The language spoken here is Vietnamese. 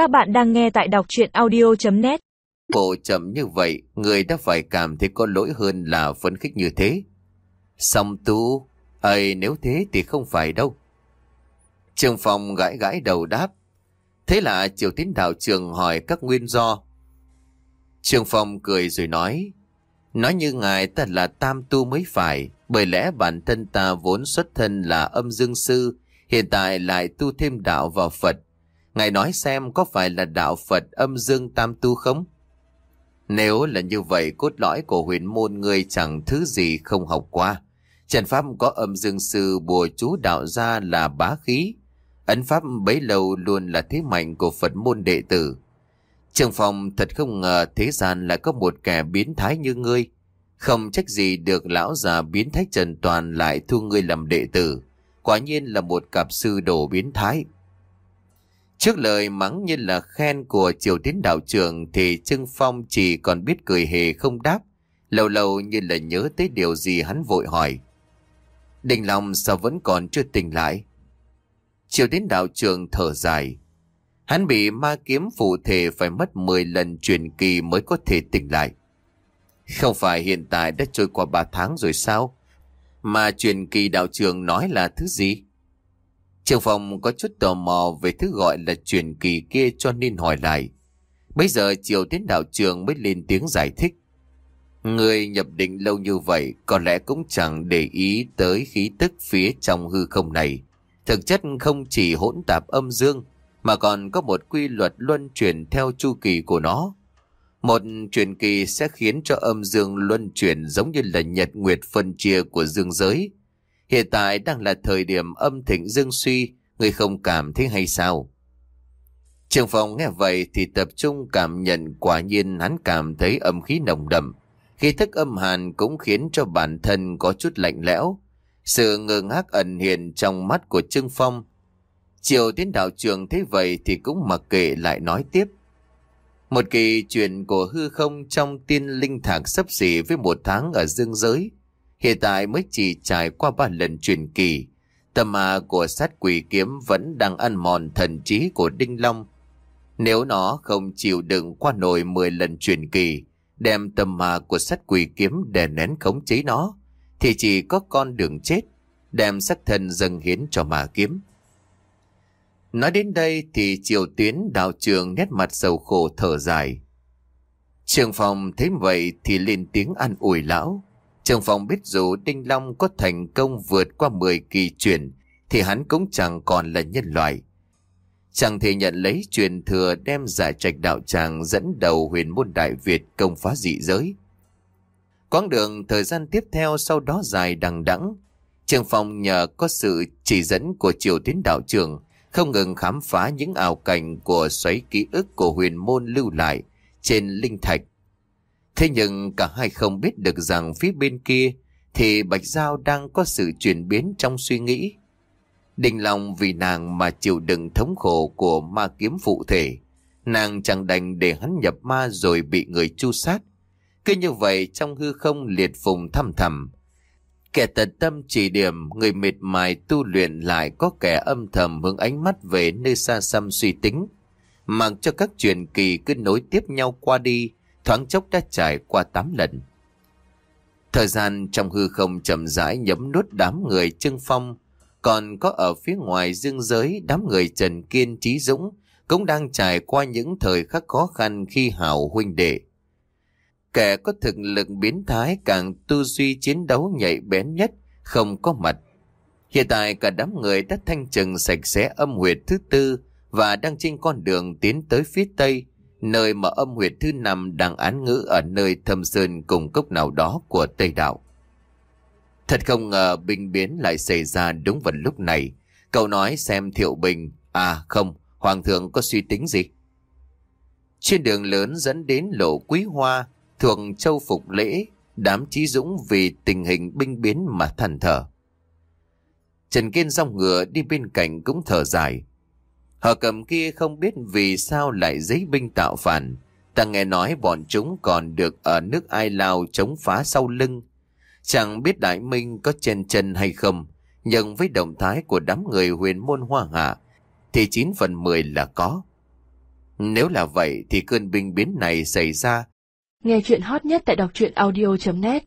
Các bạn đang nghe tại đọc chuyện audio.net Bộ chậm như vậy, người đã phải cảm thấy có lỗi hơn là phấn khích như thế. Xong tu, ơi nếu thế thì không phải đâu. Trường phòng gãi gãi đầu đáp. Thế là triều tín đạo trường hỏi các nguyên do. Trường phòng cười rồi nói. Nói như ngài ta là tam tu mới phải, bởi lẽ bản thân ta vốn xuất thân là âm dương sư, hiện tại lại tu thêm đạo vào Phật. Ngài nói xem có phải là đạo Phật âm dương tam tu không? Nếu là như vậy, cốt lõi của huyền môn người chẳng thứ gì không học qua. Trần Pháp có âm dương sư bùa chú đạo ra là bá khí. Ấn Pháp bấy lâu luôn là thế mạnh của Phật môn đệ tử. Trường phòng thật không ngờ thế gian lại có một kẻ biến thái như ngươi. Không trách gì được lão già biến thái Trần Toàn lại thu ngươi làm đệ tử. Quả nhiên là một cặp sư đồ biến thái. Trước lời mắng như là khen của triều tiến đạo trưởng thì Trương Phong chỉ còn biết cười hề không đáp. Lâu lâu như là nhớ tới điều gì hắn vội hỏi. Đình lòng sao vẫn còn chưa tỉnh lại? Triều tiến đạo trưởng thở dài. Hắn bị ma kiếm phụ thể phải mất 10 lần truyền kỳ mới có thể tỉnh lại. Không phải hiện tại đã trôi qua 3 tháng rồi sao? Mà truyền kỳ đạo trường nói là thứ gì? Trường phòng có chút tò mò về thứ gọi là truyền kỳ kia cho nên hỏi lại. Bây giờ chiều tiến đạo trường mới lên tiếng giải thích. Người nhập định lâu như vậy có lẽ cũng chẳng để ý tới khí tức phía trong hư không này. Thực chất không chỉ hỗn tạp âm dương, mà còn có một quy luật luân chuyển theo chu kỳ của nó. Một truyền kỳ sẽ khiến cho âm dương luân chuyển giống như là nhật nguyệt phân chia của dương giới. Hiện tại đang là thời điểm âm thịnh dương suy, người không cảm thấy hay sao? Trường phòng nghe vậy thì tập trung cảm nhận quả nhiên hắn cảm thấy âm khí nồng đậm. Khi thức âm hàn cũng khiến cho bản thân có chút lạnh lẽo. Sự ngơ ngác ẩn hiện trong mắt của Trương Phong. Chiều tiến đạo trường thấy vậy thì cũng mặc kệ lại nói tiếp. Một kỳ chuyện của hư không trong tiên linh thạc sấp xỉ với một tháng ở dương giới. Hiện tại mới chỉ trải qua ba lần truyền kỳ. Tâm ma của sát quỷ kiếm vẫn đang ăn mòn thần trí của Đinh Long. Nếu nó không chịu đựng qua nổi 10 lần truyền kỳ, đem tâm ma của sát quỷ kiếm đè nén khống chế nó, thì chỉ có con đường chết, đem sắc thân dâng hiến cho ma kiếm. Nói đến đây thì triều tuyến đạo trường nét mặt sầu khổ thở dài. Trường phòng thấy vậy thì lên tiếng an ủi lão. Trường phòng biết dù Đinh Long có thành công vượt qua 10 kỳ chuyển, thì hắn cũng chẳng còn là nhân loại. Chẳng thể nhận lấy truyền thừa đem giải trạch đạo tràng dẫn đầu huyền môn Đại Việt công phá dị giới. Quãng đường thời gian tiếp theo sau đó dài đằng đẵng, Trường phòng nhờ có sự chỉ dẫn của triều tiến đạo trường, không ngừng khám phá những ảo cảnh của xoáy ký ức của huyền môn lưu lại trên linh thạch. Thế nhưng cả hai không biết được rằng phía bên kia thì Bạch Giao đang có sự chuyển biến trong suy nghĩ. Đình lòng vì nàng mà chịu đựng thống khổ của ma kiếm phụ thể. Nàng chẳng đành để hắn nhập ma rồi bị người chu sát. Cứ như vậy trong hư không liệt phùng thăm thầm, Kẻ tận tâm chỉ điểm, người mệt mài tu luyện lại có kẻ âm thầm hướng ánh mắt về nơi xa xăm suy tính. Mặc cho các truyền kỳ cứ nối tiếp nhau qua đi, thoáng chốc đã trải qua 8 lần. Thời gian trong hư không chậm rãi nhấm nuốt đám người trưng phong, còn có ở phía ngoài dương giới đám người Trần Kiên Trí Dũng cũng đang trải qua những thời khắc khó khăn khi hào huynh đệ. Kẻ có thực lực biến thái càng tư duy chiến đấu nhạy bén nhất, không có mặt. Hiện tại cả đám người đã thanh trừng sạch sẽ âm huyệt thứ tư và đang trên con đường tiến tới phía tây, nơi mà âm huyệt thứ năm đang án ngữ ở nơi thâm sơn cùng cốc nào đó của Tây Đạo. Thật không ngờ binh biến lại xảy ra đúng vào lúc này. Cậu nói xem Thiệu Bình, à không, Hoàng thượng có suy tính gì? Trên đường lớn dẫn đến lộ quý hoa, thuộc châu phục lễ, đám trí dũng vì tình hình binh biến mà thần thở. Trần Kiên dòng ngựa đi bên cạnh cũng thở dài. Họ cầm kia không biết vì sao lại giấy binh tạo phản. Ta nghe nói bọn chúng còn được ở nước Ai Lào chống phá sau lưng. Chẳng biết Đại Minh có chen chân hay không, nhưng với động thái của đám người huyền môn hoa hạ, thì 9 phần 10 là có. Nếu là vậy thì cơn binh biến này xảy ra Nghe chuyện hot nhất tại đọc truyện audio.net